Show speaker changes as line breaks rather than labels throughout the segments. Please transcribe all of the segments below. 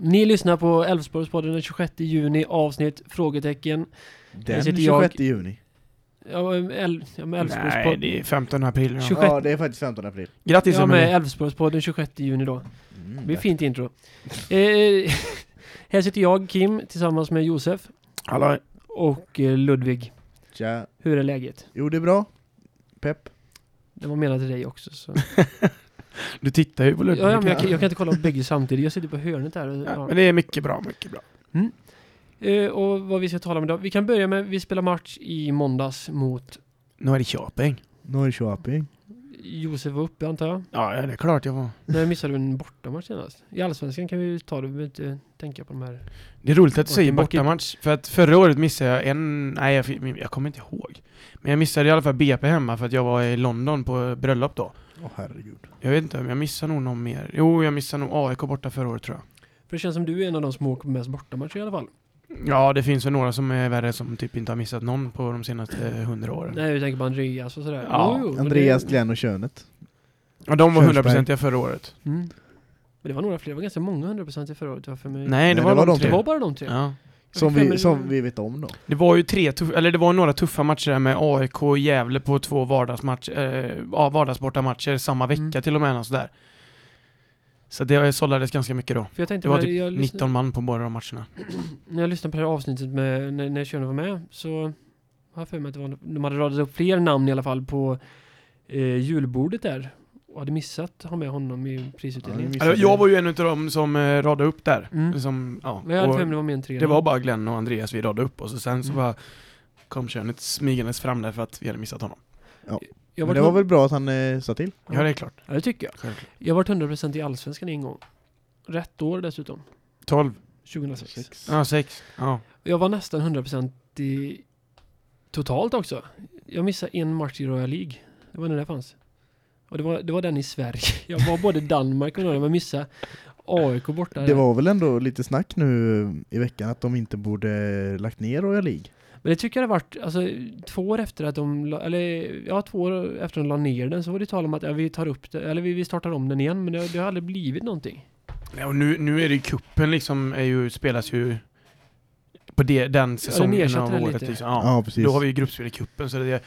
Ni lyssnar på Älvsborgspodden den 26 juni, avsnitt frågetecken.
Den
sitter
26
jag-
juni.
Ja, äl, ja, med
Nej,
Älvsborgspodden.
det är 15 april. Ja.
26
Ja, det är faktiskt 15 april.
Grattis
Ja, med. Älvsborgspodden 26 juni då.
Mm,
Det blir fint intro. Eh, här sitter jag, Kim, tillsammans med Josef
Hallå.
och eh, Ludvig.
Tja.
Hur är läget?
Jo, det är bra. Pepp.
Det var menat till dig också. Så.
Du tittar ju på Ludvig.
Ja, ja, men jag, kan, jag kan inte kolla på bägge samtidigt. Jag sitter på hörnet här. Och,
Ja,
ja.
Men det är mycket bra, mycket bra.
Eh, och vad vi ska tala om idag. Vi kan börja med, vi spelar match i måndags mot
Nu är det Köping.
Norrköping.
Josef var uppe antar jag.
Ja, ja, det är klart jag var.
När missade du en bortamatch senast? I Allsvenskan kan vi ta det, vi behöver inte tänka på de här.
Det är roligt att du säger bortamatch. För att förra året missade jag en... Nej, jag, jag kommer inte ihåg. Men jag missade i alla fall BP hemma för att jag var i London på bröllop då.
Åh herregud.
Jag vet inte, men jag missade nog någon mer. Jo, jag missade nog AIK borta förra året tror jag.
För det känns som du är en av de som åker mest bortamatcher i alla fall.
Ja, det finns väl några som är värre som typ inte har missat någon på de senaste hundra åren.
Nej, jag tänker på Andreas och sådär.
Ja,
men
Andreas,
det,
Glenn och Könet.
Ja, de var hundraprocentiga förra året.
mm. Men det var några fler, det var ganska många 100% i förra året. För mig.
Nej, det
Nej,
var,
det var
de
de
tre.
Det var bara de tre.
Ja.
Som vi, som vi vet om då.
Det var ju tre tuff, eller det var några tuffa matcher där med AIK och Gävle på två vardagsmatch, eh, ja, vardagsborta matcher samma vecka
Mm.
till och med. Och sådär. Så det sållades ganska mycket då.
För jag tänkte
Det var typ
jag lyssnade-
19 man på båda de matcherna.
När jag lyssnade på det här avsnittet med, när, när Körne var med så har jag för mig att det var, de hade radat upp fler namn i alla fall på eh, julbordet där. Hade missat att ha med honom i prisutdelningen.
Ja,
Alltså, jag var ju en av dem som eh, radade upp där.
Mm.
Som, ja,
Men jag hade det var mer än tre.
det var bara Glenn och Andreas vi radade upp och så sen så
Mm.
bara kom Körnet smygandes fram där för att vi hade missat honom.
jag
Men det var väl bra att han eh, sa till?
Ja, det är klart.
Ja, det tycker jag.
Självklart.
Jag har varit 100% i Allsvenskan en gång. Rätt år dessutom.
12.
2006.
Sex.
Ja, 6. Ja.
Jag var nästan 100% i totalt också. Jag missade en match i Royal League. Det var när det fanns. Och det var, det var den i Sverige. Jag var både i Danmark och Norge, men missade AIK borta.
Det var väl ändå lite snack nu i veckan att de inte borde lagt ner Royal League.
Men det tycker jag det varit, alltså två år efter att de, la- eller ja två år efter att de la ner den så var det tal om att ja, vi tar upp det, eller vi, vi startar om den igen, men det, det har aldrig blivit någonting.
Ja, och nu, nu är det ju kuppen liksom, är ju, spelas ju på det, den säsongen
ersatte
av året. Liksom. Ja.
Ja, precis.
Då har vi ju gruppspel i kuppen så det,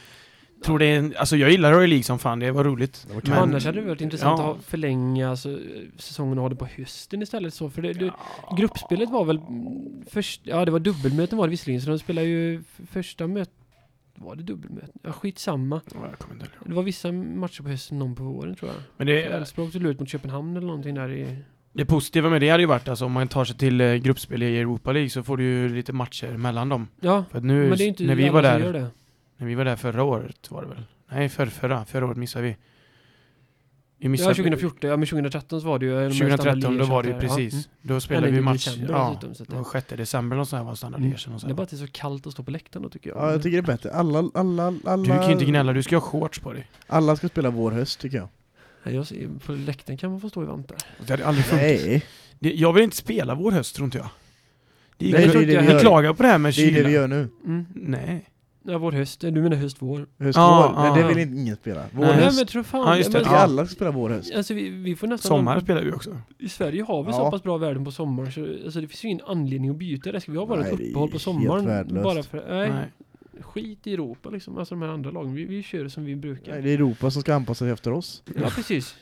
tror det är en, alltså jag gillar Royal League som fan, det var roligt.
Det var
Men, annars hade det varit intressant
ja.
att förlänga alltså, säsongen och ha det på hösten istället så, för det, det, Gruppspelet var väl först, ja det var dubbelmöten var det visserligen, så de spelade ju första mötet, var det dubbelmöten? Ja skitsamma.
Ja.
Det var vissa matcher på hösten, någon på våren tror jag.
Men
Det, Elfsborg åkte ut mot Köpenhamn eller någonting där i...
det positiva med det hade ju varit alltså om man tar sig till eh, gruppspel i Europa League så får du ju lite matcher mellan dem.
Ja,
För att nu,
men det är inte
när vi
alla
var
som
där,
gör det.
När vi var där förra året var det väl? Nej, för, förra, förra året missade vi. Vi
Ja,
missade
2014, ja men 2013 så var det ju... de här
2013, då var det ju precis.
Mm.
Då spelade
Eller
vi match.
december
Ja,
dessutom, så att
det
det-
var 6 december sånt här var standard
Mm.
och
Det är bara att det är så kallt att stå på läktaren då tycker jag.
Ja, jag tycker det är bättre. Alla, alla, alla,
Du kan ju inte gnälla, du ska ha shorts på dig.
alla ska spela vår höst tycker jag.
Nej, jag ser, på läktaren kan man få stå i vantar.
Det hade aldrig funkat.
Nej,
Det, jag vill inte spela vår höst, tror inte jag. Det är
Nej, det är det vi
vi
gör.
klagar på det här med
det är det vi gör nu.
Mm.
Nej.
Ja, vår höst. Du menar höst, vår?
Höst,
Ja,
vår. Men
ja.
det vill inte ingen spela. Vår
Nej.
Höst.
men tror fan...
Ja, just det.
Men,
Ja.
alla ska spela vår höst.
Alltså vi, vi får nästan...
Sommar spelar vi också.
I Sverige har vi
Ja.
så pass bra värden på sommaren så alltså, det finns ju ingen anledning att byta det. Ska vi ha bara
Nej,
ett uppehåll på sommaren? Bara för... Nej,
Nej.
skit i Europa liksom. Alltså de här andra lagen. Vi, vi kör som vi brukar.
Nej, det är Europa som ska anpassa sig efter oss.
Ja, precis.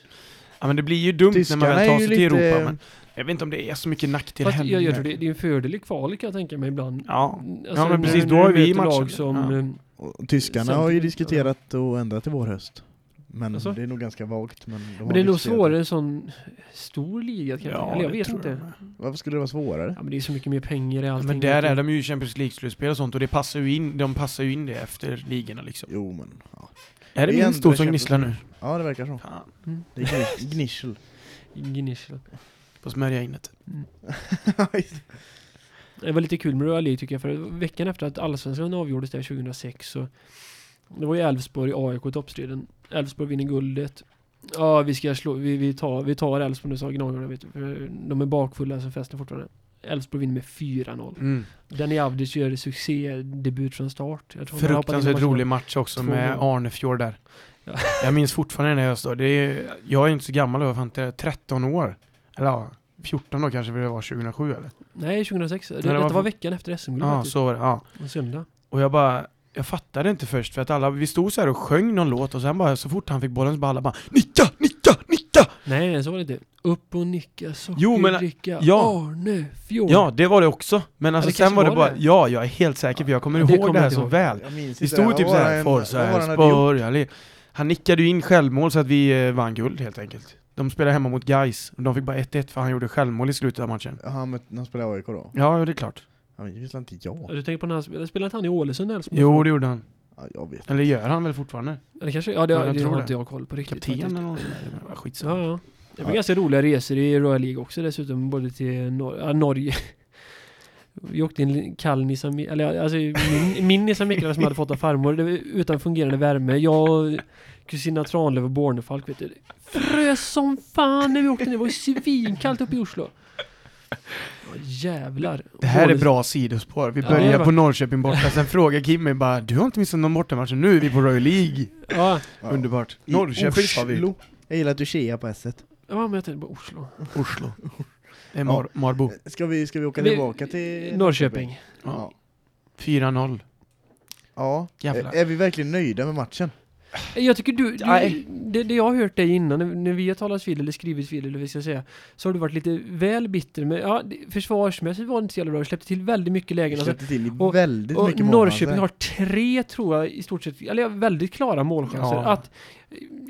Ja men det blir ju dumt
Tyskarna
när man väl tar sig till
lite-
Europa. Men jag vet inte om det är så mycket nackdel
Fast
heller.
jag, jag tror det, det är en fördel i kval kan jag tänka mig ibland.
Ja.
Alltså,
Ja, men precis, då har vi
lag som...
Ja.
eh,
Och tyskarna
Sen-
har ju diskuterat att ändra till vår höst. Men
Alltså?
det är nog ganska vagt. Men, de
Men det är nog svårare en sån stor liga kan jag
Ja,
Eller jag vet inte.
jag.
Varför skulle det vara svårare?
Ja men det är så mycket mer pengar i allting.
men där är de ju i Champions League-slutspel och sånt och det passar ju in, de passar ju in det efter ligorna liksom.
Jo men, ja.
Är det
Det är
min stol som gnisslar nu?
Ja det verkar så.
Fan,
Mm.
Det är gnissel.
Gnissel.
Får smörja in det.
Det var lite kul med Royal League tycker jag, för veckan efter att Allsvenskan avgjordes där 2006 så Det var ju Elfsborg AIK i toppstriden. Elfsborg vinner guldet. Ja, vi ska slå, vi, vi tar, vi tar Elfsborg nu sa Gnagarna vet du, de är bakfulla så festen fortfarande. Elfsborg vinner med 4-0.
Mm.
Danny Avdic gör succédebut från start. Jag tror
Fruktansvärt rolig match också med. Arnefjord där.
Ja.
Jag minns fortfarande när jag stod, det är, jag är inte så gammal, jag var fan inte 13 år. Eller ja, 14 då kanske, det var 2007 eller?
Nej, 2006. Det,
det
detta
var-
var veckan efter SM-guld
Ja, så var det. Ja.
En söndag.
Och jag bara, jag fattade inte först för att alla, vi stod så här och sjöng någon låt och sen bara så fort han fick bollen så bara alla bara Nicka, nicka, nicka!
Nej, så var det inte. Upp och nicka,
Jo, men-
sockerdricka,
ja.
Arne Fjord.
Ja, det var det också. Men alltså sen var det bara,
det.
ja, jag är helt säker för jag kommer
Ja, det
ihåg
kommer
det här så
ihåg.
väl.
Inte,
stod typ såhär, Forza? Elfsborg, Han nickade ju in självmål så att vi eh, vann guld helt enkelt. De spelade hemma mot Gais och de fick bara 1-1 för han gjorde självmål i slutet av matchen.
Ja, Han, han spelade AIK då?
Ja, det är klart.
Ja, men det visste inte jag.
Ja, Du tänker på när han spelade, spelade inte han i Ålesund Elfsborg?
Jo, det gjorde han.
Ja, jag vet.
Eller gör han väl fortfarande?
Eller kanske, ja det,
Ja, jag
det
tror
har
det.
inte jag koll på riktigt
Kapten eller något? Det Skitsamma.
Ja, ja. Det var
Ja.
ganska roliga resor i Royal League också dessutom, både till Nor- ja, Norge. Vi åkte i en kall Nissan, eller alltså min, min Nissan Micra som hade fått av farmor, det var utan fungerande värme. Jag, kusina Tranlöv och Bornefalk vet du. Frös som fan när vi åkte ner, det var ju svinkallt uppe i Oslo. Ja, jävlar.
Det här är bra sidospår. Vi
Ja,
börjar
är
på. Norrköping borta, sen frågar Kim mig bara Du har inte missat någon bortamatch, nu är vi på Royal League.
Ja,
Ja.
Underbart.
I
Norrköping sa vi.
Jag gillar att du tjear på s
ja men jag tänkte på Oslo.
Oslo. Det är Mar- Marbo.
Ska vi, ska vi åka tillbaka till
Norrköping.
Ja.
Ja.
4-0.
ja.
Jävlar.
Är vi verkligen nöjda med matchen?
Jag tycker du, du det, det jag har hört dig innan, när, när vi har talat vid eller skrivit vid eller vad vi ska säga, så har du varit lite väl bitter med, ja, försvarsmässigt var det inte så jävla bra, du släppte till väldigt mycket lägen. Alltså,
släppte till
och-
väldigt
och
mycket
Norrköping har tre, tror jag, i stort sett, eller väldigt klara målchanser.
Ja.
Att,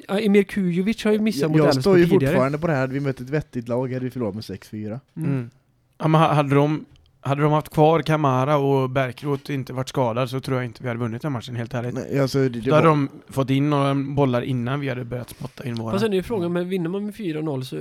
ja, Emir Kujovic har ju missat
Jag,
mot
jag står ju
tidigare.
fortfarande på det här, vi mött ett vettigt lag hade vi förlorat med 6-4.
Mm.
Mm. Ja, men ha- hade de, hade de haft kvar Kamara och Bärkroth inte varit skadad så tror jag inte vi hade vunnit den matchen, helt ärligt.
Nej, alltså, det, det
Då hade
var,
de fått in några bollar innan vi hade börjat spotta in våra.
Fast sen är ju frågan, men vinner man med 4-0 så...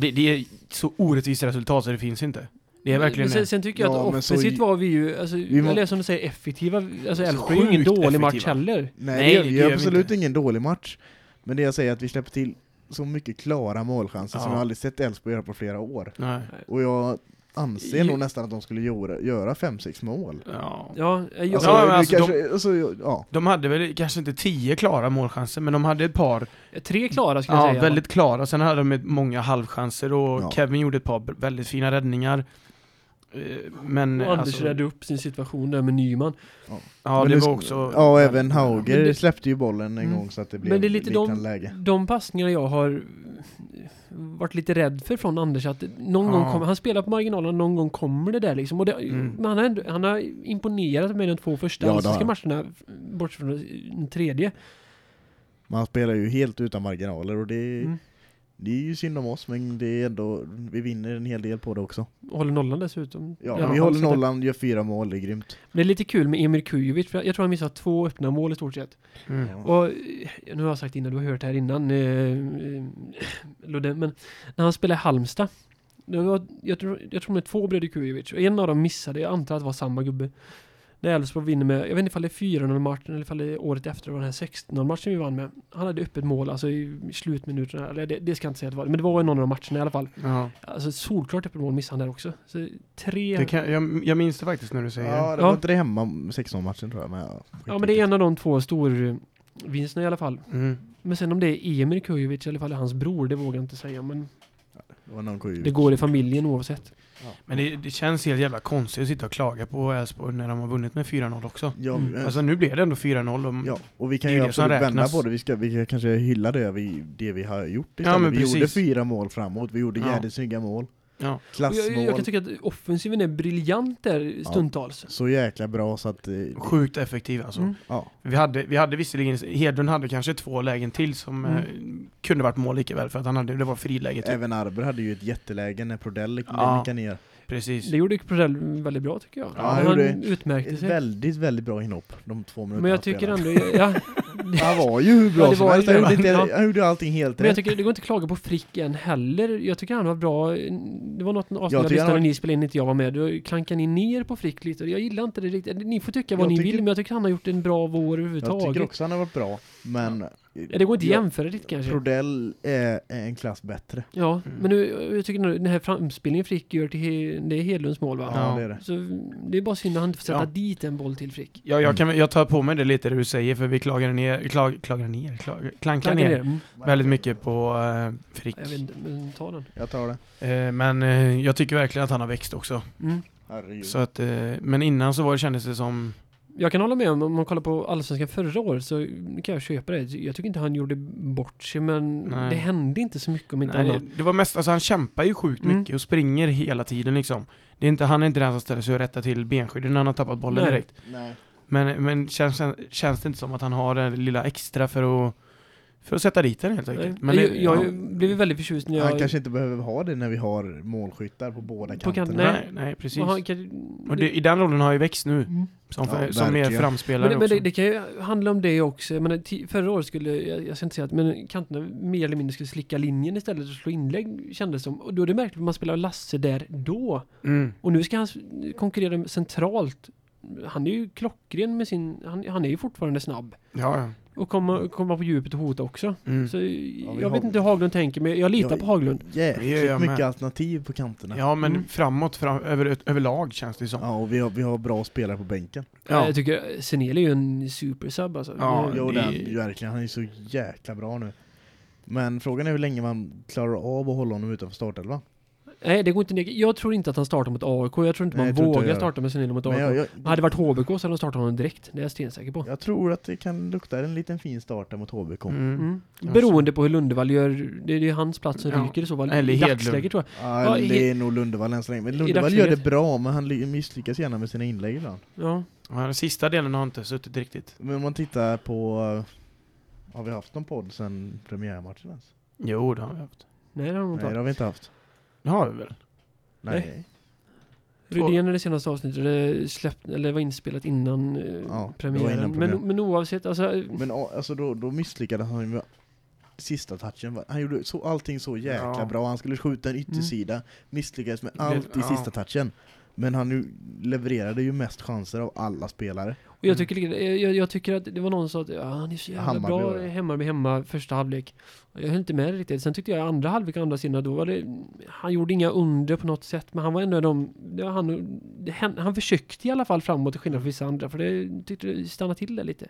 Det, det är så orättvist resultat så det finns inte. Det är verkligen
men sen, sen tycker jag
Ja,
att
så
offensivt
i-
var vi ju, alltså,
Vi må-
eller som du säger, effektiva. Alltså Elfsborg är ju ingen dålig match
effektiva.
heller.
nej,
Nej,
det,
det
det är absolut
inte.
ingen dålig match. Men det jag säger är att vi släpper till så mycket klara målchanser som
Ja.
jag aldrig sett Elfsborg göra på flera år.
Nej.
Och jag anser
Ju-
nog nästan att de skulle göra, göra 5-6 mål.
Ja.
Ja, jag,
Alltså,
Ja, men
vi
alltså,
kanske, alltså, ja.
De hade väl kanske inte tio klara målchanser, men de hade ett par
tre klara skulle jag
ja,
säga.
väldigt klara. Sen hade de många halvchanser och
Ja.
Kevin gjorde ett par väldigt fina räddningar. Eh, Men
Och Anders
alltså,
räddade upp sin situation där med Nyman.
ja,
Men
det
nu-
var också...
Ja, och även Hauger
det-
släppte ju bollen en
Mm.
gång så att det blev
Men det är lite de,
läge.
de passningar jag har varit lite rädd för från Anders att någon
Ja.
gång kommer, han spelar på marginalen, någon gång kommer det där liksom. Och det,
Mm.
Men han har, ändå, han har imponerat med de två första
Ja,
allsvenska matcherna, bort från den tredje.
Man spelar ju helt utan marginaler och det,
Mm.
Det är ju synd om oss men det är ändå, vi vinner en hel del på det också.
Håller nollan dessutom.
Ja, vi håller
det-
nollan, gör fyra mål, det är grymt.
Men det är lite kul med Emir Kujovic, för jag, tror han missat två öppna mål i stort sett.
Mm.
Och eh, nu har jag sagt innan, du har hört det här innan, eh, eh, Ludde, men när han spelade i Halmstad, det var, jag, tror, jag tror med två bröder Kujovic, och en av dem missade, jag antar att det var samma gubbe. När Elfsborg vinner med, jag vet inte ifall det är 4-0 matchen eller ifall det är året efter, det var den här 16 matchen vi vann med. Han hade öppet mål, alltså i slutminuterna, eller det, det ska jag inte säga att det var, men det var någon av de matcherna i alla fall.
Ja.
Alltså solklart öppet mål missade han där också. Så tre...
Det kan, jag, jag minns det faktiskt när du säger
Ja,
det.
det
Ja.
var inte det hemma 16-matchen tror jag. Men, ja,
ja men det är en av de två storvinsterna i alla fall.
Mm.
Men sen om det är Emir Kujovic eller ifall det är hans bror, det vågar jag inte säga. Men
det
går i familjen oavsett.
Men det, det känns helt jävla konstigt att sitta och klaga på Elfsborg när de har vunnit med 4-0 också.
Ja,
Mm.
Alltså nu blev det ändå 4-0. och-
ja, och vi kan ju absolut vända på det. Vi ska, vi ska kanske hylla det vi, det vi har gjort
Ja,
istället.
men
vi gjorde
precis.
fyra mål framåt, vi gjorde
Ja.
jävligt snygga mål.
Ja.
Klassmål.
jag, jag kan tycka att offensiven är briljant där stundtals.
Så jäkla bra så att... eh,
Sjukt effektiv alltså.
Mm.
Ja,
Vi hade, vi hade visserligen, Hedlund hade kanske två lägen till som
Mm.
eh, kunde varit mål lika väl för att han hade, det var friläge typ.
även Arber hade ju ett jätteläge när Prodell
Ja.
nickade ner.
Precis.
Det gjorde Prodell väldigt bra tycker jag.
Ja, han
han utmärkte sig.
väldigt, väldigt bra inhopp, de två minuterna
Men jag tycker ändå, ja,
Han var ju hur bra
Ja,
som
var-
helst, han gjorde,
ja.
han gjorde allting helt
men jag
rätt.
tycker det går inte att klaga på Frick än heller. Jag tycker han var bra. Det var något avsnitt
Jag
jag, lyssnade när
var-
ni spelade in inte jag var med. Då klankade ni ner på Frick lite. Jag gillar inte det riktigt. Ni får tycka vad
Jag
ni
tycker-
vill, men jag tycker han har gjort en bra vår
Jag
överhuvudtaget.
tycker också han har varit bra, men
Ja, det går inte att jämföra riktigt kanske.
Prodell är, är en klass bättre.
Ja,
Mm.
men nu, jag tycker nog den här framspelningen Frick gör till He- det är Hedlunds mål va?
Ja,
Ja.
det är det.
Så det är bara synd att han inte får sätta
Ja.
dit en boll till Frick.
Ja, jag, kan, jag tar på mig det lite det du säger, för vi klagar ner, klag, klagar ner, klag, klankar ner
ner. Mm.
väldigt mycket på eh, Frick.
Jag vet inte, men ta den.
Jag tar det.
Eh, men eh, jag tycker verkligen att han har växt också.
Mm.
Så att, men innan så var det, kändes det som...
Jag kan hålla med om, om man kollar på Allsvenskan förra året så kan jag köpa det. Jag tycker inte han gjorde bort sig men
Nej.
det hände inte så mycket om inte
Nej, det,
annat.
det var mest, alltså han kämpar ju sjukt
Mm.
mycket och springer hela tiden liksom. Det är inte, han är inte den som ställer sig och rättar till benskydden när han har tappat bollen
Nej.
direkt.
Nej.
Men, men känns, känns det inte som att han har det lilla extra för att, för att sätta dit den helt enkelt? Men det,
jag, jag
ja.
blev väldigt förtjust när jag...
Han kanske inte behöver ha det när vi har målskyttar på båda
På
kanterna.
kant-
nej, nej, precis.
och han kan,
Och det, i den rollen har han ju växt nu,
Mm.
som,
Ja,
som mer framspelare
Men, det, men
också.
det, det kan ju handla om det också. Jag ti- förra året skulle, jag, jag ska inte säga att, men kanterna mer eller mindre skulle slicka linjen istället för att slå inlägg kändes som. Och då är det märkligt att man spelar Lasse där då.
mm.
Och nu ska han konkurrera centralt. Han är ju klockren med sin, han, han är ju fortfarande snabb.
Ja, ja.
Och komma, komma på djupet och hota också.
Mm.
Så jag
har-
vet inte hur Haglund tänker, men jag litar
Ja,
på Haglund.
Jäkligt
jag
mycket alternativ på kanterna.
ja men
Mm.
framåt, fram, över, överlag känns det som.
Ja, och vi har, vi har bra spelare på bänken.
Ja.
Jag tycker Senel är ju en supersub alltså.
Ja,
Jo,
det-
den, verkligen. Han är så jäkla bra nu. Men frågan är hur länge man klarar av att hålla honom utanför startelvan.
Nej, det går inte ner. Jag tror inte att han startar mot AIK. Jag tror inte
Nej,
man
jag tror inte
vågar
jag gör.
starta med Senil mot AIK.
Jag, jag,
Hade det varit HBK så hade de startat honom direkt. Det är jag stensäker på.
jag tror att det kan lukta en liten fin start mot HBK.
Mm.
Mm.
Kanske.
Beroende på hur Lundevall gör. Det är är hans plats som
Ja.
ryker i så fall.
Eller
I
Hedlund.
dagsläget tror
Ja,
Ja,
det är nog Lundevall än så länge. Men Lundevall gör det bra, men han ly- misslyckas gärna med sina inlägg ibland.
jag. Ja.
Ja, den sista delen har inte suttit riktigt.
Men om man tittar på... eh, Har vi haft någon podd sen premiärmatchen ens?
Jo, det har vi haft.
Nej, inte.
det har vi inte haft.
Det har vi väl?
Nej.
Rydén är det senaste avsnittet. Det, släppt, eller var inspelat innan eh,
Ja,
premiären.
innan
men, men oavsett, alltså.
Men ja, alltså då, då misslyckades han ju med sista touchen. Han gjorde så, allting så jäkla
Ja.
bra. Han skulle skjuta en yttersida, misslyckades med allt i
ja.
sista touchen. Men han nu levererade ju mest chanser av alla spelare.
Och jag tycker, jag, jag tycker att det var någon som sa att ja, han är så jävla
Hammarby
bra
det.
hemma med hemma första halvlek. Jag höll inte med riktigt. Sen tyckte jag andra halvlek och andra sidan då var det, han gjorde inga under på något sätt. Men han var ändå de, det var han, det, han, han försökte i alla fall framåt till skillnad från vissa andra. För det tyckte det stannade till där lite.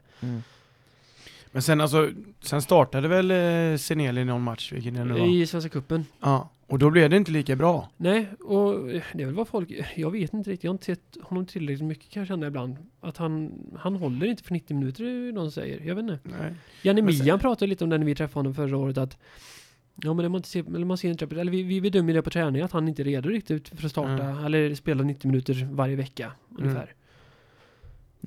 Men sen alltså, sen startade väl eh, Senel i någon match, vilken det nu var.
I Svenska Cupen.
Ja, och då blev det inte lika bra.
Nej, och det är väl vad folk, jag vet inte riktigt, jag har inte sett honom tillräckligt mycket kan jag känna ibland. Att han, han håller inte för 90 minuter, är någon säger. Jag vet inte.
Nej.
Janne
Men sen-
Mian pratade lite om det när vi träffade honom förra året att Ja men det man inte ser, eller man ser inte, eller vi, vi bedömer det på träning att han inte är redo riktigt för att starta
Mm.
eller spela 90 minuter varje vecka ungefär.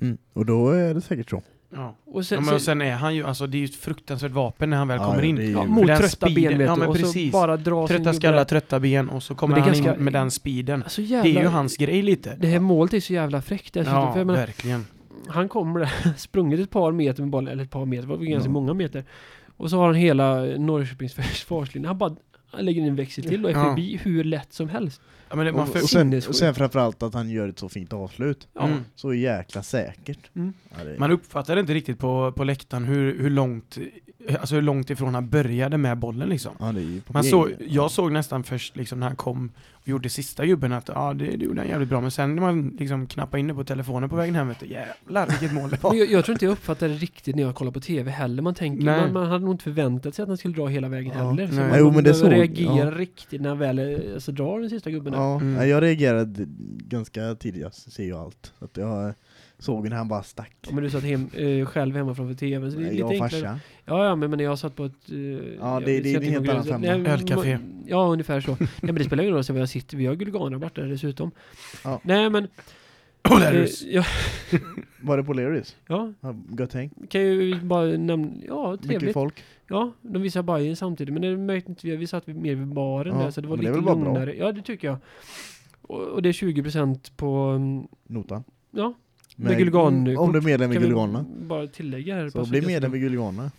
Mm. Och då är det säkert så.
Ja.
Och sen,
ja, men
sen,
sen är han ju, alltså det är ju ett fruktansvärt vapen när han väl
Ja,
kommer in.
det
ja, mot
den
trötta
speeden-
ben vet
ja, men
och så
precis.
bara dra
Trötta skallar, trötta ben och så kommer
det
han
ganska-
in med den speeden.
Alltså
Det
jävla,
är ju hans grej lite.
Det här målet är så jävla fräckt dessutom.
Ja,
för menar,
verkligen.
han kommer där, sprungit ett par meter med bollen, eller ett par meter, det var ganska
Ja.
många meter. Och så har han hela Norrköpings försvarslinje. Han bara han lägger in en växel till och är
Ja.
förbi hur lätt som helst.
Ja, men det, man
Och,
för,
och, sen, och sen framförallt att han gör ett så fint avslut.
Ja.
Mm.
Så jäkla säkert.
Mm.
Ja, det,
Man uppfattade inte riktigt på, på läktaren hur, hur långt Alltså hur långt ifrån han började med bollen liksom.
ja,
Man såg, jag såg nästan först liksom när han kom och gjorde sista gubben att ja det, det gjorde han jävligt bra men sen när man liksom knappade in det på telefonen på vägen hem vet du, jävlar vilket mål det var.
jag, jag tror inte jag uppfattade det riktigt när jag kollade på TV heller. Man tänker, man, man hade nog inte förväntat sig att han skulle dra hela vägen
Ja.
heller. Så
Nej.
man,
Jo,
man
men det såg-
reagera
ja.
riktigt när han väl alltså, drar den sista gubben.
Ja,
Mm.
jag reagerade ganska tidigt, jag ser ju allt. Så att jag såg när han bara stack.
Ja, men du satt hem, eh, själv hemma framför TVn. Så det är lite
jag och farsan.
Ja, ja, men, men jag satt på ett... eh, jag
det- det är en helt annan femma.
Ölcafé.
Ja, ungefär så. Nej, men det spelar ingen roll så var jag sitter. Vi har Gulliganer vart där dessutom.
Ja.
Nej, men...
Är
eh,
det-
ja,
Var det på Lerys?
ja,
Ja, Gött häng.
kan ju bara nämna... Ja,
Mycket
trevligt.
folk.
Ja, de visade Bajen samtidigt, men det märkte inte vi. Vi satt mer vid baren
Ja,
där, så det var
det
lite
väl bara bra.
lugnare. Ja, det tycker jag. Och, och det är 20% på... mm,
Notan.
Ja, Med Gulligan-
Om du är medlem i Gulliganerna.
bara tillägga här.
Så bli medlem i Gulliganerna.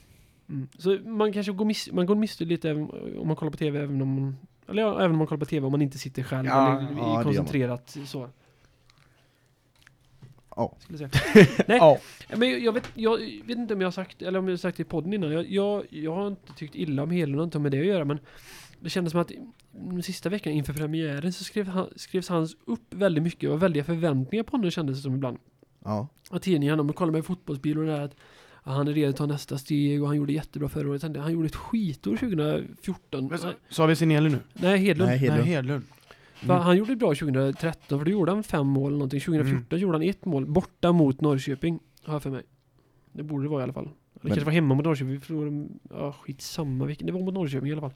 Mm. Så man kanske går, miss, man går miste lite om man kollar på TV, även om man... Eller ja, även om man kollar på TV om man inte sitter själv
Ja,
eller
ja,
koncentrerat så.
Ja.
Skulle säga. Nej,
Ja.
men jag vet, jag vet inte om jag har sagt, eller om jag har sagt det i podden innan. Jag, jag, jag har inte tyckt illa om Hedlund, inte med det att göra, men det kändes som att de sista veckorna inför premiären så skrev han, skrevs hans upp väldigt mycket och väldiga förväntningar på honom kändes det som ibland.
Ja.
Och tidningarna, om man kollar med fotbollsbil och det där att han är redo att ta nästa steg och han gjorde jättebra förra året. Han gjorde ett skitår 2014.
Men så- Sa vi Signelli nu?
Nej, Hedlund.
Nej, Hedlund.
Nej, Hedlund.
För Han gjorde det bra 2013, för då gjorde han fem mål eller någonting. 2014
Mm.
gjorde han ett mål, borta mot Norrköping, har jag för mig. Det borde det vara i alla fall. Det kanske var hemma mot Norrköping, vi förlorade, ja skitsamma vilken, det var mot Norrköping i alla fall.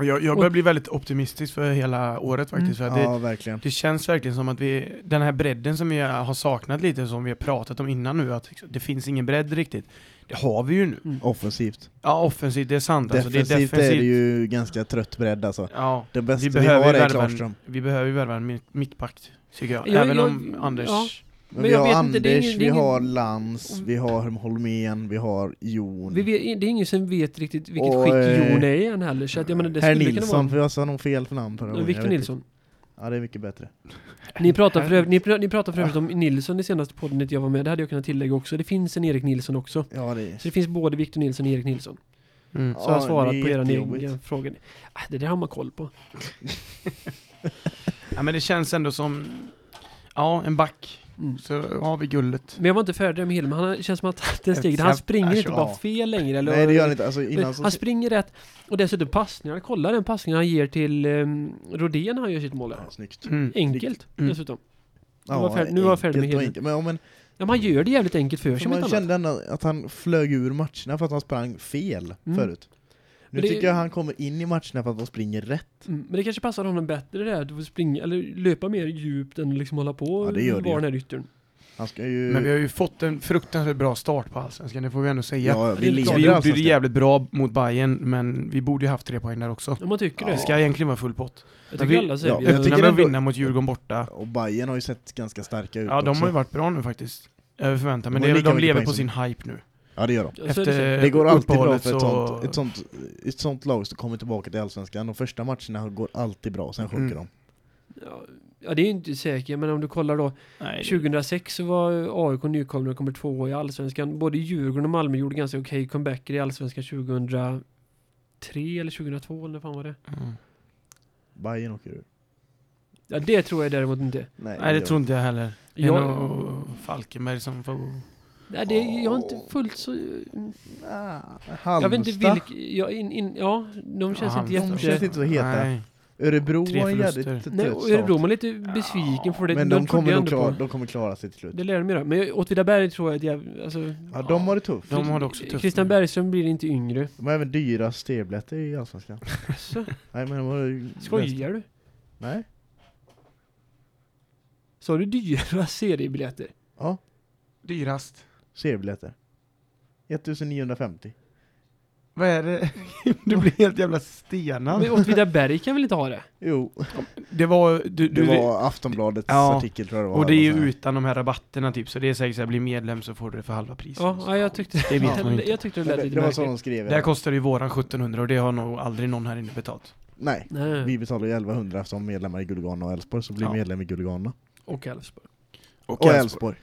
Jag, jag börjar bli väldigt optimistisk för hela året faktiskt. För att det,
ja, verkligen.
det känns verkligen som att vi, den här bredden som vi har saknat lite, som vi har pratat om innan nu, att det finns ingen bredd riktigt. Det har vi ju nu.
Mm.
Offensivt.
Ja, offensivt, det är sant. Alltså, det är
Defensivt är,
defensivt.
det ju ganska trött bredd alltså.
Ja,
Det bästa
vi
vi,
behöver,
har
ju
är Klarström.
en, vi behöver ju värva en mitt- mittback, tycker jag.
Ja,
Även
jag-
om Anders...
ja.
Men
Men
vi har Anders,
inte, det är ingen-
vi har Lans, vi har Holmén, vi har Jon.
Vi vet, det är ingen som vet riktigt vilket
Och,
skick
eh,
Jon är än heller, så att jag menar det
Herr Nilsson,
kunna
för
vara...
jag sa nog fel för namn förra
Ja,
gången,
Victor Nilsson.
inte. Ja, det är mycket bättre.
Ni pratar för övrigt, ni, ni pratar för övrigt om Nilsson i senaste podden när jag var med, det hade jag kunnat tillägga också. Det finns en Erik Nilsson också.
Ja, det är...
Så det finns både Victor Nilsson och Erik Nilsson.
Mm.
Så jag har
Ja,
svarat på era egna frågor. Ah, det där har man koll på.
Ja, men det känns ändå som... Ja, en back.
Mm.
Så har vi guldet.
Men jag var inte färdig med Hilm, han känns som att det steget, han
Exakt.
springer inte bara
ja.
fel längre eller
Nej, det gör han inte. Alltså, innan så...
Han springer rätt och dessutom passningar, kolla den passningen han ger till um, Rodén när han gör sitt mål där.
Ja, snyggt.
Mm.
Enkelt
Mm.
dessutom. Nu var jag färdig- nu var jag färdig med
enkelt. Men, ja, men
Ja, man gör det jävligt enkelt för sig
man
annat.
kände ändå att han flög ur matcherna för att han sprang fel
Mm.
förut. Nu
det-
tycker jag han kommer in i matcherna för att han springer rätt.
Mm, men det kanske passar honom bättre det här, att springa eller löpa mer djupt än liksom hålla på
Ja, det gör det
vara den här yttern.
Han ska ju...
Men vi har ju fått en fruktansvärt bra start på Allsvenskan, det får vi ändå säga.
ja,
det
vi
vi gjorde det
Allsvenskan.
jävligt bra mot Bayern men vi borde ju haft tre poäng där också.
Om man tycker
Ja.
Det
det.
ska egentligen vara full pott.
Jag tycker
vi-
alla säger
ja,
det.
jag tycker
med att vinna mot Djurgården borta.
Och Bayern har ju sett ganska starka ut
Ja, de
också.
har ju varit bra nu faktiskt. Över förväntan. Men
De
det de lever på sin hype nu.
Ja, det gör de.
Det.
Efter
Det går alltid bra för ett
så-
sånt, ett, sånt, ett sånt lag som kommer tillbaka till Allsvenskan. De första matcherna går alltid bra, sen sjunker
Mm.
de.
Ja, det är ju inte säkert, men om du kollar då.
Nej,
2006 så var AIK nykomlingar och kommer två i Allsvenskan. Både Djurgården och Malmö gjorde ganska okej comebacker i Allsvenskan 2003 eller 2002 eller vad fan var det?
Mm.
Bayern åker ur.
Ja, det tror jag däremot inte.
Nej, det
gör
tror inte jag heller. Det
Jag,
Falkenberg som får...
nej, det, jag har inte fullt så...
de. Ah,
Jag vet inte vilk... Ja, in, in, ja de känns
Ja,
inte
De
jätte...
känns inte så heta.
Nej.
Örebro
Tre
var jävligt
Nej, och
start.
Örebro var lite besviken för det.
Men de
trodde
kommer, klara,
på.
de kommer klara sig till slut.
Det lär de göra. Men Åtvidaberg tror jag att jag... Alltså,
Ja, de har det tufft.
De har det också tufft
Christian. Bergström blir inte yngre.
De har även dyra stebletter i Allsvenskan.
Så,
Nej men de har
skojar du?
Nej.
Så du dyra seriebiljetter?
Ja,
Dyrast.
Seriebiljetter. 1950.
Vad är det? du blir helt jävla stenad.
Men Åtvidaberg kan väl inte ha det?
Jo,
Det var... Du,
det
du,
var Aftonbladets
Ja,
artikel tror jag det var.
och det är ju utan de här rabatterna typ, så det är säkert såhär, bli medlem så får du det för halva priset.
Ja, ja jag tyckte
Det vet man inte.
Jag tyckte det lät
det,
lite
det var så de skrev.
Det här kostar ju våran 1700 och det har nog aldrig någon här inne betalt.
Nej,
Nej.
vi betalar ju 1100 som medlemmar i Guldgana och Elfsborg, så blir
Ja.
medlem i Guldgana.
Och Elfsborg.
Och,
Och Elfsborg.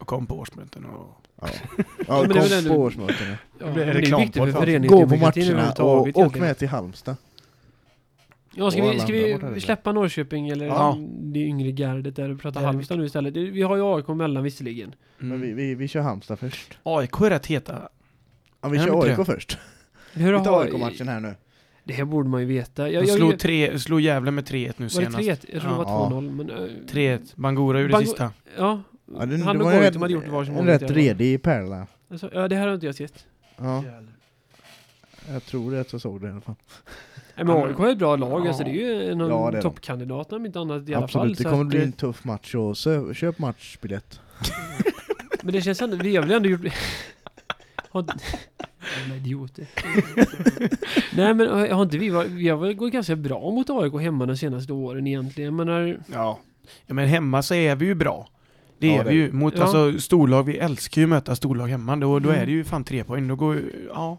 Och kom på årsmöten och...
Ja,
men
ja
det är
kom
ändå-
på årsmötena.
Ja,
Det blir
men det är viktigt för föreningsdemokratin
Gå på matcherna
överhuvudtaget.
och åk
egentligen.
med till Halmstad.
Ja, ska vi, ska vi släppa Norrköping eller
Ja.
det yngre gardet där och prata Halmstad nu istället? Det- Vi har ju AIK mellan visserligen.
Mm.
Men vi, vi, vi kör Halmstad först.
AIK är rätt heta.
Ja, vi kör
inte
AIK först.
Hur
Vi
har
tar AIK-matchen här nu.
Det här borde man ju veta. Jag,
De
jag,
slog, tre, slog Gävle med 3-1 nu
var det
senast.
3-1? Jag tror det
Ja.
var 2-0. Men, eh,
3-1. Bangura gjorde
Bango-
sista.
Ja.
Ja, det,
Han
det
och Goitom hade gjort varsin
en rätt redig pärla.
Alltså, ja, det här har inte jag sett.
Ja, jag tror det att jag såg det i alla fall.
Nej, men AIK är ett bra lag.
Ja.
Alltså, det är ju en av
Ja, det är
toppkandidaterna om inte annat i alla
Absolut,
fall.
det
så
kommer
att,
bli
eh,
en tuff match och sö- köp matchbiljett.
Men det känns ändå, vi har väl ändå gjort... jävla idioter. Nej men har har inte vi varit, vi har väl gått ganska bra mot AIK hemma de senaste åren egentligen. Jag menar,
Ja. ja. men hemma så är vi ju bra. Det
Ja,
är vi ju. Mot
Ja.
alltså storlag, vi älskar ju att möta storlag hemma. Då, då
Mm.
är det ju fan tre poäng. Då går ja.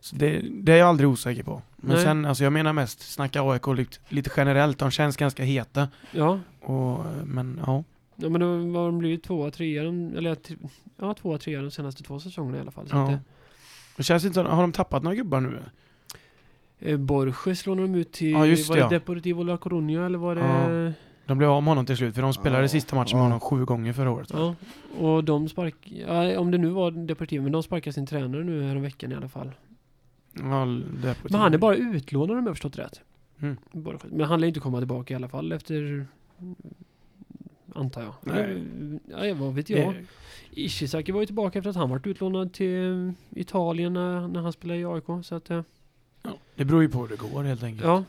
Så det, det är jag aldrig osäker på. Men
Nej.
sen, alltså jag menar mest, snacka AIK lite, lite generellt. De känns ganska heta.
ja.
Och, men ja.
Ja men då har de blivit tvåa, trea, eller ja tvåa, trea de senaste två säsongerna i alla fall. Så
Ja. Det känns inte, har de tappat några gubbar nu?
eh, Borges lånade de ut till,
Ja, just
var
det ja.
Deportivo La Coruña eller var det?
Ja. De blev av med honom till slut, för de spelade
Ja.
sista matchen med honom sju gånger förra året.
Ja, och de spark... Ja, om det nu var Deportivo, men de sparkar sin tränare nu här veckan i alla fall.
Ja,
Men han är bara utlånad om jag har förstått rätt.
Mm.
Men han lär inte komma tillbaka i alla fall efter... Antar jag.
Nej.
Ja, vad vet jag.
Det-
Ishizaki var ju tillbaka efter att han varit utlånad till Italien när, när han spelade i AIK. Så att, eh,
Ja, det beror ju på hur det går helt enkelt.
ja.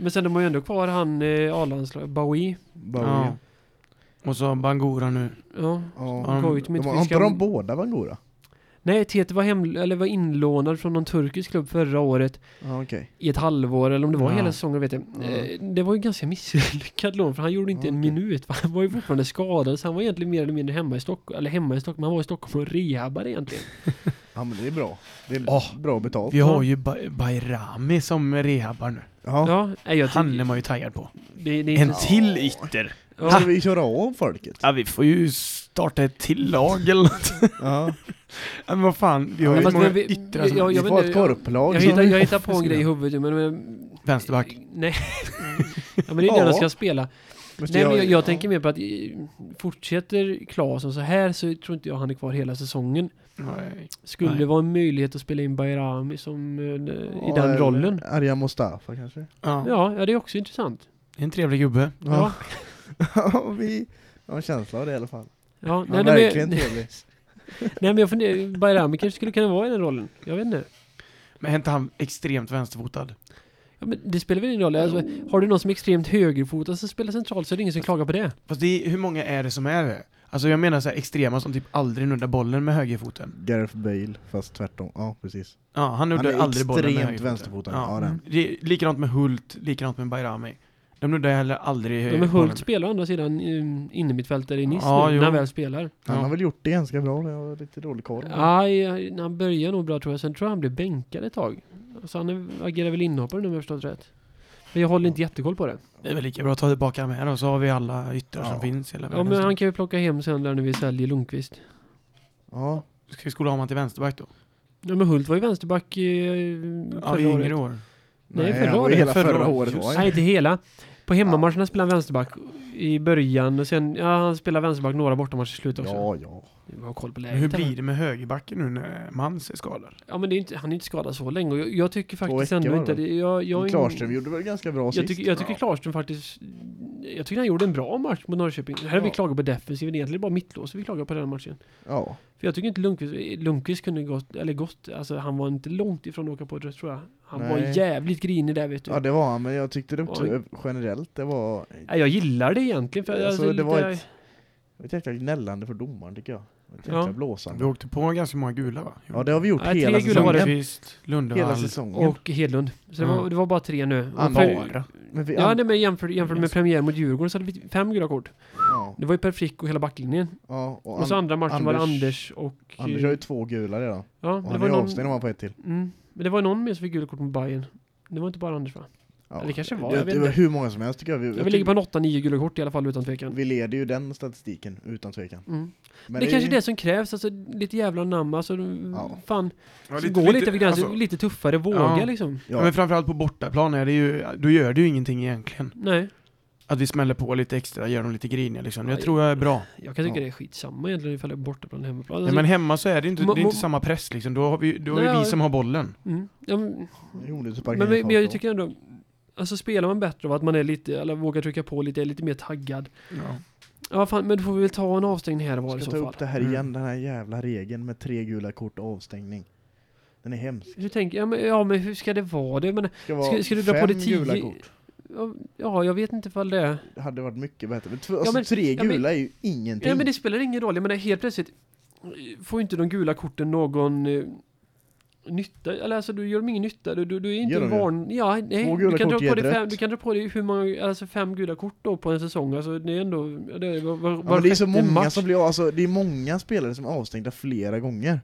Men sen de har ju ändå kvar han eh, A-landslaget, Bowie.
Bowie.
Ja. Och så Bangura nu.
Ja.
Ja.
Ja,
Går ju till
De, har inte de båda Bangura?
Nej, Tete var, hem, eller var inlånad från någon turkisk klubb förra året
Ja, okej.
i ett halvår, eller om det var
Ja.
hela säsongen vet jag.
Ja.
Eh, Det var ju ganska misslyckat lån, för han gjorde inte en
Okej.
minut. va? Han var ju fortfarande skadad, så han var egentligen mer eller mindre hemma i Stockholm, eller hemma i Stockholm, han var i Stockholm och rehabade egentligen.
Ja, men det är bra. Det är
Åh,
bra betalt.
Vi har ju ba Bayrami som rehabbar nu.
Ja.
Ja,
Han är man ju taggad på.
Det, det är
En
inte-
till ytter!
Ja.
Ska vi köra av folket?
Ja, vi får ju starta ett till lag eller något.
Ja.
Ja, men vad fan, vi har
Ja,
ju
fast
många
vi-
yttrar som
jag-
Vi
jag vet
ett
jag-
korplag.
Jag
som-
hittar, jag hittar på en grej i huvudet men... men
vänsterback.
Nej. ja men det är det
Ja.
de ska spela. Nej men jag, jag
ja.
tänker mer på att eh, fortsätter Claesson så här så tror inte jag han är kvar hela säsongen.
Nej.
Skulle
Nej.
det vara en möjlighet att spela in Bayrami som eh, i
Ja,
den
eller
rollen?
Arja Mustafa kanske?
Ja,
Ja, ja det är också intressant.
är en trevlig gubbe.
Ja.
Ja, vi har en känsla av det i alla fall.
Ja,
Han
nej,
är
nej,
verkligen
men,
trevlig.
Nej men jag funderar, Bayrami kanske skulle kunna vara i den rollen. Jag vet inte.
Men är inte han extremt vänsterfotad?
Ja, men det spelar väl ingen roll. Alltså, har du någon som är extremt högerfotad som spelar centralt så är det ingen som klagar på det.
Fast det är, hur många är det som är det? Alltså jag menar så här extrema som typ aldrig nuddar bollen med högerfoten.
Gareth Bale, fast tvärtom. Ja, precis.
Ja, han
Han
nuddar
är
aldrig bollen med
extremt
högerfoten.
vänsterfotad.
Ja.
Ja,
är likadant med Hult, likadant med Bayrami. De nuddar heller aldrig
men. Hult spelar å andra sidan um, inne mittfältare i Nice
Ja,
nu,
jo.
när han väl spelar.
Han
Ja.
har väl gjort det ganska bra. Jag har lite dålig koll.
Ja, ja, han börjar nog bra tror jag. Sen tror jag han blev bänkad ett tag. Så han agerar väl inhoppare nu om jag förstått rätt. Men jag håller inte jättekoll på det.
Det är väl lika bra att ta tillbaka med då, så har vi alla yttrar
Ja.
som finns i hela
Ja, men han kan ju plocka hem sen när vi säljer Lundqvist.
Ja,
Ska vi skola om han till vänsterback då?
Ja, men Hult var ju vänsterback eh,
Ja, i yngre år.
Nej,
Nej,
förra året.
hela
Förra
förra,
året, just.
Nej, inte hela. På hemmamatcherna spelade han vänsterback i början och sen, ja han spelade vänsterback några bortamatcher i slutet också.
Ja, ja.
Vi har koll på
Men
läget.
hur
här.
blir det med högerbacken nu när Mans är skadad?
Ja men det är inte, han är inte skadad så länge och jag, jag tycker faktiskt ändå
var
inte
det
det. Jag, jag,
Klarström gjorde väl ganska bra
jag
sist.
tycker, jag tycker
Ja.
Klarström faktiskt Jag tycker han gjorde en bra match mot Norrköping. Här har vi
Ja.
klagat på defensiven, egentligen bara mittlås vi klagar på den matchen.
Ja.
För jag tycker inte Lundqvist, Lundqvist kunde gått, eller gått, alltså han var inte långt ifrån att åka på rött tror jag. Han var
Nej.
jävligt grinig där vet du.
ja, det var han, men jag tyckte det
Oj.
generellt, det var
Nej, jag gillar det egentligen för
Alltså,
alltså,
det
lite,
var ett- ett jäkla gnällande för domaren tycker jag. Ett jäkla
Ja.
Vi
blåsande.
åkte på ganska många gula va?
Ja, det har vi gjort
Nej,
hela
tre gula var det.
säsongen.
Lundqvist, Lundevall.
Hela säsongen.
och Hedlund. Så det,
Ja.
var, det var bara tre nu.
Bara.
Vi,
Ja, nej, men jämfört, jämfört med
Yes.
premiär mot Djurgården så hade vi fem gula kort.
ja,
Det var ju Per Frick och hela backlinjen.
ja, och,
Och så
An-
andra matchen var det
Anders-
Anders och...
Anders har ju två gula redan.
ja,
Och
det
han
var
är
någon,
avstängd om han får ett till.
mm, Men det var någon mer som fick gula kort mot Bayern. Det var inte bara Anders va?
Ja.
Eller kanske var,
det,
jag vet
det var
inte.
hur många som helst tycker jag. Vi,
Ja,
jag
vi ligger på en 8-9 gula kort i alla fall utan tvekan.
vi leder ju den statistiken utan tvekan.
Mm.
Men
det är kanske är det som krävs, alltså lite jävla namn, alltså
Ja.
fan.
Ja,
så gå lite gränsen,
alltså,
lite tuffare, våga
Ja.
liksom.
ja. Men framförallt på bortaplan är det ju, då gör det ju ingenting egentligen.
Nej,
Att vi smäller på lite extra, gör dem lite griniga liksom. Jag
Ja,
tror jag är bra.
jag kan tycka
Ja.
det är skitsamma egentligen ifall det är bortaplan eller hemmaplan. Alltså,
men hemma så är det inte, det är inte samma press liksom. Då, har vi, då är det
Nej,
vi som har bollen.
mm, ja, men,
det sparka
men, men, jag tycker ändå, alltså spelar man bättre av att man är lite, eller vågar trycka på lite, är lite mer taggad.
Ja.
Ja fan, men då får vi väl ta en avstängning här var i
Ska
så
ta
fall.
upp det här
Mm.
igen, den här jävla regeln med tre gula kort och avstängning. Den är hemsk.
Hur tänker, ja men, ja men hur ska det vara det? Men,
ska vara
ska, ska du dra på det tio?
gula kort.
Ja, Ja, jag vet inte ifall det är...
Det hade varit mycket bättre. Men, två, alltså,
men-
tre
ja, men-
gula är ju ingenting.
Ja men det spelar ingen roll, jag menar helt plötsligt eh, får inte de gula korten någon eh, nytta, eller alltså du gör dem ingen nytta, du, du, du är inte en van... Ja, nej.
Två gula
du, kan
kort
dra på dig fem, du kan dra på dig hur många, alltså fem gula kort då på en säsong, alltså det är ändå... Det är, var, var,
ja, men det är så många
match.
som blir, alltså, det är många spelare som är avstängda flera gånger.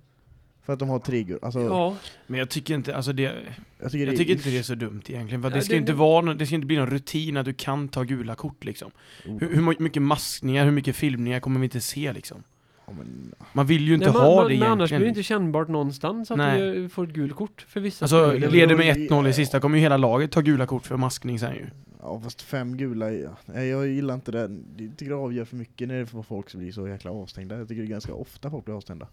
För att de har tre guld. Alltså,
Ja,
Men jag tycker inte, alltså det,
jag tycker,
jag
det
tycker inte det är så dumt egentligen. För
Ja,
det ska
det-
inte vara, det ska inte bli någon rutin att du kan ta gula kort liksom.
Oh,
Hur, hur mycket maskningar, hur mycket filmningar kommer vi inte se liksom? Man vill ju inte
Nej,
ha
men,
det
men annars blir
egentligen.
det inte kännbart någonstans att
Nej.
du får ett gult kort för vissa
Alltså,
spelare.
leder med 1-0 i sista kommer ju hela laget ta gula kort för maskning sen ju.
ja, fast fem gula, ja. Nej, jag gillar inte det. Jag tycker det avgör för mycket när det får folk som blir så jäkla avstängda. Jag tycker det är ganska ofta folk blir avstängda.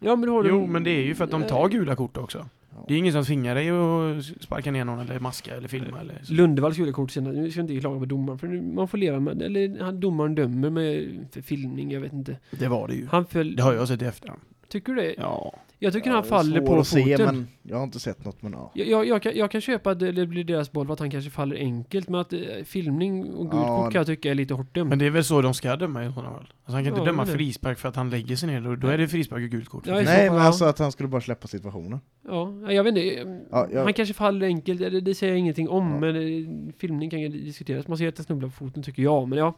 Ja men har du...
Jo, men det är ju för att de tar gula kort också. Det är ingen som tvingar dig att sparka ner någon eller maska eller filma eller så.
Lundevalls kort senare, nu ska jag inte klaga på domaren för nu- man får leva med, eller han, domaren dömer med för filmning, jag vet inte.
Det var det ju.
Han föll...
Det har jag sett i efterhand.
Tycker du det?
Ja.
Jag tycker
Ja,
han faller på
att se,
foten.
men jag har inte sett något men ja.
Jag, jag, jag, kan, jag kan köpa att det, det blir deras boll att han kanske faller enkelt, men att eh, filmning och gult
Ja,
kort kan jag tycka är lite hårt dömt.
Men det är väl så de ska döma i sådana fall. Alltså han kan inte
Ja,
döma
men det-
frispark för att han lägger sig ner, då, då är det frispark och gult kort.
Ja,
Nej men alltså att han skulle bara släppa situationen.
Ja, jag vet inte.
Ja, jag-
Han kanske faller enkelt, det, det säger jag ingenting om,
Ja.
men eh, filmning kan ju diskuteras. Man ser att det snubblar på foten tycker jag, men ja.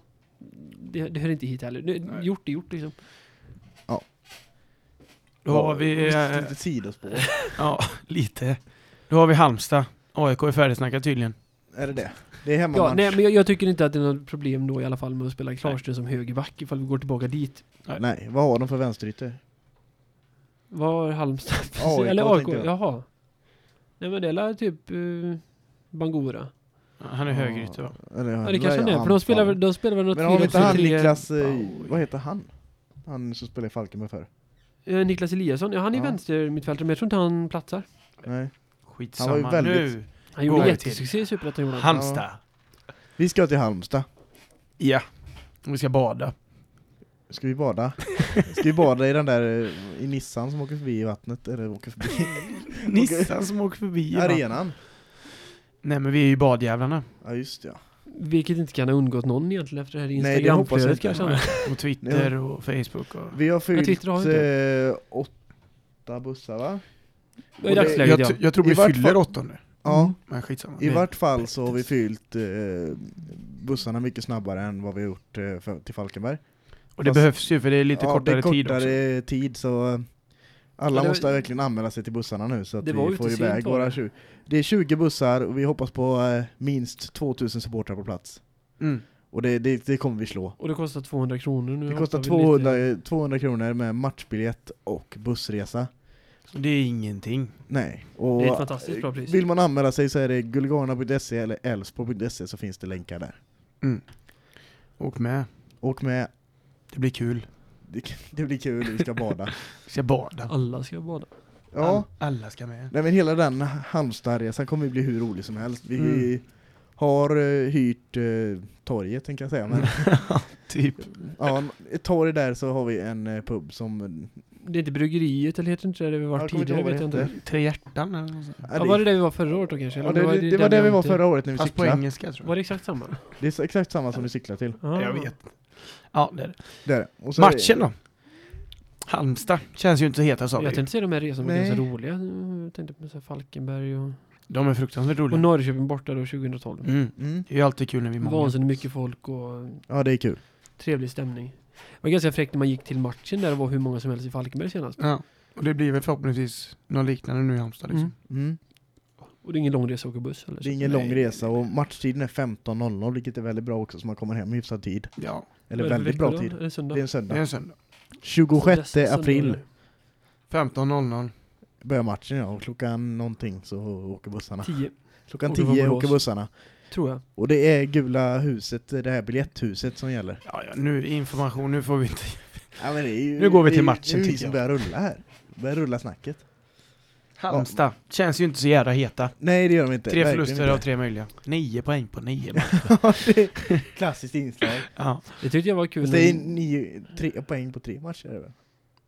Det, det hör inte hit heller. Det,
Nej.
gjort är gjort liksom.
Då har vi...
Lite,
eh,
lite sidospår.
Ja, lite. Då har vi Halmstad. AIK är färdigsnackat tydligen.
är det det? Det är hemmamatch.
Ja, nej, men jag, jag tycker inte att det är något problem då i alla fall med att spela Klarström som högerback ifall vi går tillbaka dit.
Nej, vad har de för vänsterytter?
Vad har Halmstad?
AIK
Eller AIK? Jaha. Nej men det är typ uh, Bangura.
Han är högerytter va?
Eller,
Ja det kanske han är, för de spelar, de spelar väl något
Men har vi inte han
4-3-3?
Niklas, eh, vad heter han? Han som spelar i Falkenberg för?
Eh, Niklas Eliasson, ja han är
Ja.
vänster mittfältare men jag tror inte han platsar.
Nej.
Skitsamma.
Han var ju väldigt-
Nu!
Han gjorde jättesuccé i Superettan.
Halmstad.
Vi ska till Halmstad.
Ja. Vi ska bada.
Ska vi bada? Ska vi bada i den där, eh, i Nissan som åker förbi i vattnet? Eller åker förbi
Nissan som åker förbi. va?
arenan?
Nej men vi är ju badjävlarna.
Ja just ja.
Vilket inte kan ha undgått någon egentligen efter det här
Nej,
Instagramflödet kanske.
Och Twitter och Facebook och...
Vi har fyllt
Twitter har vi
eh, åtta bussar va?
I
det-
dagsläget
Jag,
ja.
jag tror vi fyller
fall-
åttonde.
Ja.
Men skitsamma.
I vart fall så har vi fyllt eh, bussarna mycket snabbare än vad vi har gjort eh, för, till Falkenberg.
Och det
fast-
behövs ju för det är lite
ja,
kortare,
det är
tid också.
kortare tid så alla
det-
måste verkligen anmäla sig till bussarna nu så att vi får iväg våra
det.
20. Det är 20 bussar och vi hoppas på eh, minst 2000 supportrar på plats.
Mm.
Och det, det, det kommer vi slå.
Och det kostar 200 kronor nu.
Det kostar
hoppar vi lite.
200, 200 kronor med matchbiljett och bussresa.
Det är ingenting.
Nej. Och
Det är ett fantastiskt bra pris.
Vill man anmäla sig så är det gulgarna.se eller älvsborg.se så finns det länkar där.
Åk med.
Åk med,
Det blir kul.
Det, det blir kul, vi ska bada.
Vi ska bada.
Alla ska bada.
Ja,
All, alla ska med.
nej men hela den Halmstadresan kommer ju bli hur rolig som helst. Vi
Mm.
har uh, hyrt uh, torget tänkte jag säga, men
Typ.
ja, ett torg där så har vi en eh, pub som...
Det är inte bryggeriet eller heter inte det där vi var
inte
tidigare vet jag
det
inte.
Tre hjärtan eller något sånt.
Ja, var det där vi var förra året då kanske?
Ja, det, det, det var
där
vi var förra året när vi
Fast på
cyklade.
engelska tror
Var
jag.
det exakt samma?
Det är exakt samma som vi cyklar till.
Ah.
Jag vet. Ja, det är det.
Det är det. Och så är
Matchen då? Halmstad. Känns ju inte så heta sa
Jag tänkte säga de här resorna
Nej.
ganska roliga. Jag tänkte på så här Falkenberg och,
De är fruktansvärt
och
roliga.
Norrköping borta då 2012.
Mm.
Mm.
Det är ju alltid kul när vi är många.
Vansinnigt mycket folk och
Ja, det är kul.
trevlig stämning. Det var ganska fräckt när man gick till matchen där det var hur många som helst i Falkenberg senast.
Ja. Och det blir väl förhoppningsvis något liknande nu i Halmstad liksom.
Mm. Och det är ingen lång resa att åka buss eller
Det är ingen
Nej.
lång resa och matchtiden är 15.00 vilket är väldigt bra också så man kommer hem i hyfsad tid.
Ja,
Eller
det för
väldigt bra
då?
tid.
Är det söndag?
Det är en
det är
söndag.
en söndag.
26
Så dessa
april
söndagar.
15.00.
börjar matchen ja, och klockan någonting så åker bussarna.
10,
Klockan
Åker från
10
Borås.
åker bussarna.
tror jag.
Och det är gula huset, det här biljetthuset som gäller.
Ja, ja, nu information, nu får vi inte...
Ja, men det är ju,
Nu går vi
det
till matchen,
Det är
tycker
som börjar rulla här. Börjar rulla snacket.
Halmstad. Känns ju inte så jävla heta.
Nej det gör de inte.
Tre
Verkligen
förluster
inte.
av tre möjliga. Nio poäng på nio.
Är Klassiskt inslag.
ja.
Det tyckte jag var kul.
Det är nio, tre poäng på tre matcher. väl?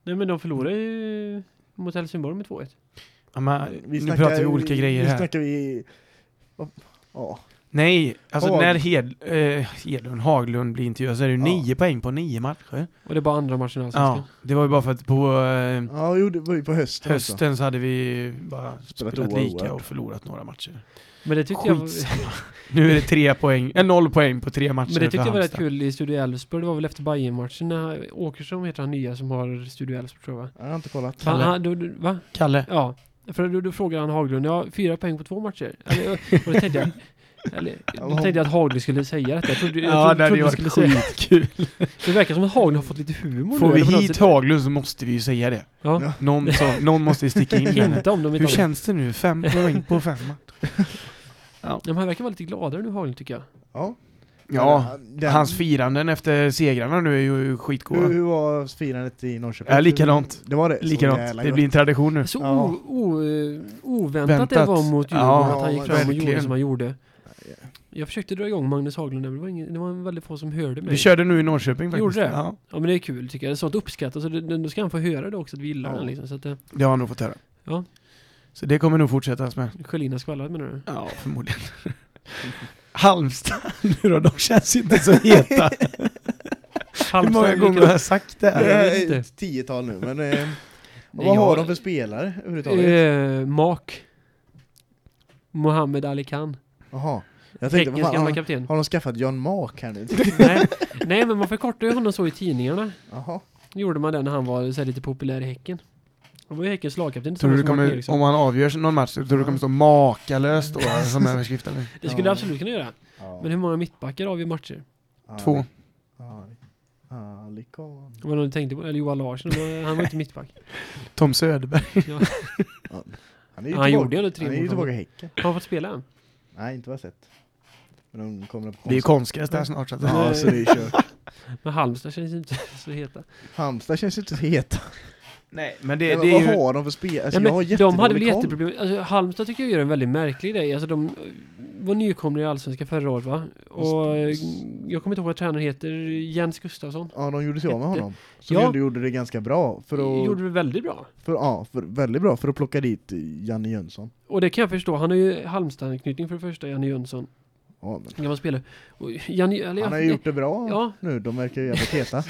Nej men de förlorade ju mot Helsingborg med 2-1.
ja men,
Vi
nu
snackar-
pratar vi olika grejer
nu
här.
snackar vi... Ja,
Nej, alltså
Hag-
när Hed, eh, Hedlund, Haglund blir intervjuad så är det ju
Ja.
nio poäng på nio matcher.
Och det är bara andra matchen i
Ja,
Allsvenskan.
det var ju bara för att på eh,
Ja, jo, det var ju på hösten också.
hösten så hade vi bara
Spelat
spelat lika
oerhört.
och förlorat några matcher.
Men det tyckte jag
Skitsamma. Nu är det tre poäng, äh, noll poäng på tre matcher
men det tyckte jag var rätt kul i Studio Elfsborg. Det var väl efter Bayern-matchen när Åkerström heter han nya som har Studio Elfsborg tror jag va?
Jag har inte kollat.
Han,
Kalle.
han, då, då, va?
Kalle.
Ja. För då, då frågar han Haglund, ja fyra poäng på två matcher. Eller, och då tänkte jag, eller, då tänkte jag att Haglund skulle säga detta. Jag trodde, jag
Ja,
trodde,
det
trodde skulle säga.
skitkul.
Det verkar som att Haglund har fått lite humor
Får
nu,
vi hit. Haglund så måste vi ju säga det.
Ja.
Någon, så, någon måste ju sticka in det.
Dem
Hur
inte
känns det nu? Fem poäng på fem matcher.
Ja, men han verkar vara lite gladare nu Haglund tycker jag.
Ja.
Ja,
Den-
hans firanden efter segrarna nu är ju
hur,
skitgoda.
hur var firandet i Norrköping?
Ja, likadant.
Det var det?
Likadant. Det blir en tradition nu.
Så
Ja.
o, o, oväntat det
Väntat.
var mot Djurgården
Ja,
att han gick fram och gjorde som han gjorde.
Ja.
Jag försökte dra igång Magnus Haglund där, men det var, ingen, det var väldigt få som hörde mig.
Vi körde nu i Norrköping faktiskt.
Gjorde det?
Ja,
Ja men det är kul tycker jag. Sånt uppskattas det, då ska han få höra det också att vi gillar
Ja.
den liksom. Så att det,
det har han nog fått höra.
Ja.
Så det kommer nog fortsättas med.
Sjölina skvallrat menar du?
Ja, förmodligen. Halmstad nu då, de känns inte så heta. Hur många gånger har jag sagt det
Det
här?
jag
är ett tiotal nu, men... Eh, vad har
jag-
de för spelare överhuvudtaget?
Eh, Mak. Mohammed Ali Khan.
Jaha. Jag tänkte, vad
Häckens gamla
har,
kapten.
har de skaffat Jan Mak här nu?
nej, nej men man förkortade ju honom så i tidningarna.
Jaha.
Gjorde man det när han var så här, lite populär i Häcken. Han var ju Häckens lagkapten
Tror du kommer,
Eriksson.
om han avgör någon match, tror du det kommer stå makalöst då som överskrift eller?
Det skulle
Ja.
det absolut kunna göra.
Ja.
Men hur många mittbackar har vi i matcher?
Två.
Ali- Ali Khan.
Det var någon du tänkte på? Eller Johan Larsson, han var inte mittback.
Tom Söderberg.
Ja.
Han är ju
Han
tillbaka,
gjorde ju tre
Han är ju
mål.
tillbaka i Häcken.
Har han fått spela än?
Nej, inte vad jag sett. Men de kommer på
Det är ju konstgräs där snart så att
Ja, så det är kört.
Men Halmstad känns inte så heta.
Halmstad känns inte så heta.
Nej men det,
Men
det
vad
är ju...
har de för spel? Alltså,
Ja,
jag
de hade väl
koll.
jätteproblem. Alltså, Halmstad tycker jag gör en väldigt märklig grej. Alltså de var nykomlingar i Allsvenskan förra året va? Och eh, jag kommer inte ihåg vad tränaren heter. Jens Gustafsson.
Ja, de gjorde sig av med
Hette-
honom. Som
Ja.
gjorde det ganska bra. För att,
Gjorde det väldigt bra.
för, ja, för, väldigt bra för att plocka dit Janne Jönsson.
Och det kan jag förstå. Han har ju Halmstad-anknytning för det första, Janne Jönsson.
Ja, men
Gammal spelare. Och Janne, eller,
han har ju gjort det bra
Ja.
nu, de verkar ju jävligt heta.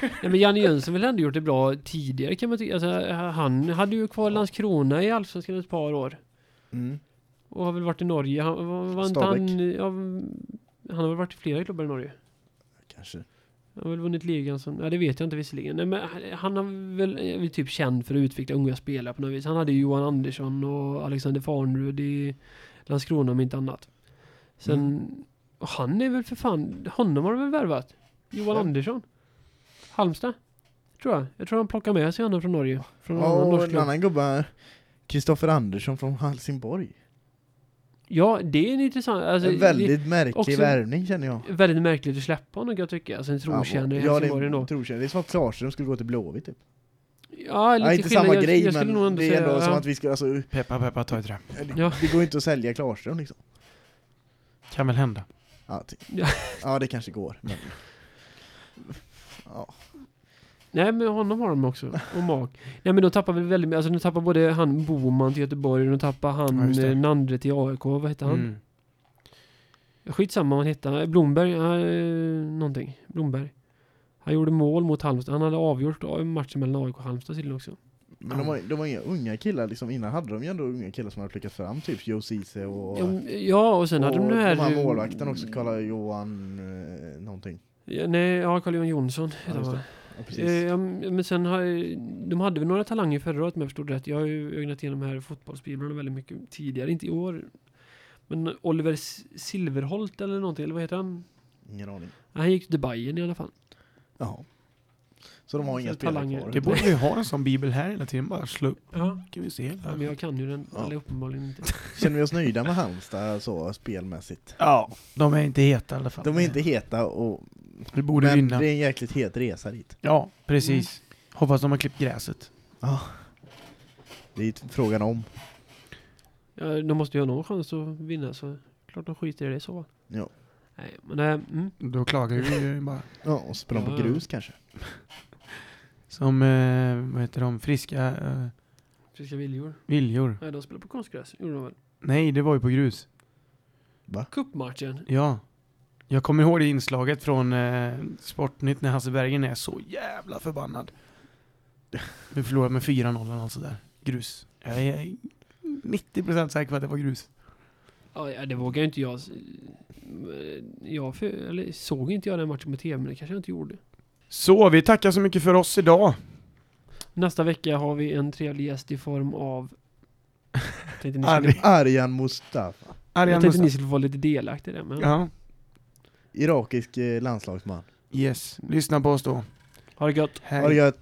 Nej, men Janne Jönsson har väl ändå gjort det bra tidigare kan man tycka. Alltså, han hade ju kvar Landskrona i Allsvenskan ett par år.
Mm.
Och har väl varit i Norge. Han, var, var inte han, ja, han har väl varit i flera klubbar i Norge.
Kanske.
Han har väl vunnit ligan som, ja det vet jag inte visserligen. Nej, men han har väl, är väl typ känd för att utveckla unga spelare på något vis. Han hade ju Johan Andersson och Alexander Farnerud i Landskrona om inte annat. Sen,
Mm.
han är väl för fan, honom har de väl värvat? Johan
Ja.
Andersson? Halmstad? Tror jag. Jag tror han plockar med sig honom från Norge. Från
Ja, och
norsk
en annan gubbe, Kristoffer Andersson från Helsingborg.
Ja, det är en intressant, alltså,
en väldigt märklig värvning känner jag.
väldigt märkligt att släppa honom kan jag tycka. Alltså en trotjänare i
ja, det
Helsingborg
är
ändå.
en trotjänare. Det är som att Klarström skulle gå till Blåvitt typ.
Ja, lite
Ja, inte
skillnad.
samma
jag,
grej
jag
men det är
säga,
ändå som
ja.
att vi ska, alltså,
Peppa peppa ta i trä.
det,
Ja.
det går inte att sälja Klarström liksom.
Kan väl hända.
Ja, t-
Ja.
ja det kanske går. Men... Ja.
Nej men honom har de också. Och Mak. Nej men de tappar väl väldigt mycket. Alltså de tappar både han Boman till Göteborg och de tappar
Ja,
han
det.
eh, Nandre till AIK. Vad heter han?
Mm.
Skitsamma vad han hette. Blomberg, eh, någonting. Blomberg. Han gjorde mål mot Halmstad. Han hade avgjort matchen mellan AIK och Halmstad tydligen också.
Men de har, de har inga unga killar liksom. Innan hade de ju ändå unga killar som hade plickat fram. Typ Joe Ceesay och...
Ja, och sen hade de
och
den här...
de här målvakten också, Karl Johan eh, någonting.
Ja, nej, ja Carl-Johan Jonsson
Ja, det. Ja, precis.
Eh, men sen har de hade väl några talanger förra året om jag förstod rätt. Jag har ju ögnat igenom här fotbollsbiblarna väldigt mycket tidigare, inte i år. Men Oliver Silverholt eller någonting, eller vad heter han?
Ingen aning.
Han gick till Bayern i alla fall.
Jaha. Så de har inga spelare kvar?
Det borde vi ha en sån bibel här hela tiden, bara slå upp.
Ja.
Kan vi se.
Men jag kan ju den,
Ja.
eller uppenbarligen inte.
Känner vi oss nöjda med Halmstad så spelmässigt?
Ja, de är inte heta i alla fall.
De är inte heta och...
Vi borde
men
vinna.
det är en jäkligt het resa dit.
Ja, precis. Hoppas de har klippt gräset.
Ja. Det är ju frågan om.
Ja, de måste ju ha någon chans att vinna så klart de skiter i det så.
Ja.
Nej, men äh, mm.
Då klagar vi ju bara.
Ja, och spela
Ja.
på grus kanske.
Som, eh, vad heter de, friska eh,
Friska viljor.
viljor.
Nej, de spelar på konstgräs, gjorde de väl?
Nej, det var ju på grus.
Va?
Cupmatchen.
Ja. Jag kommer ihåg det inslaget från eh, Sportnytt när Hasse Bergen är så jävla förbannad. Vi förlorade med 4-0 eller något sådär. Grus. Jag är 90% säker på att det var grus.
Ja, ja, det vågar inte jag. s- Jag för, eller, såg inte jag den matchen på TV, men det kanske jag inte gjorde.
Så, vi tackar så mycket för oss idag.
Nästa vecka har vi en trevlig gäst i form av... Jag tänkte ni
Arjan
skulle,
Arjan Mustafa.
jag
Arjan
tänkte ni
Mustafa.
skulle vara lite delaktiga i det, men...
Ja,
Irakisk eh, landslagsman.
yes. Lyssna på oss då.
Ha det gött!
Hej.
Ha det gött!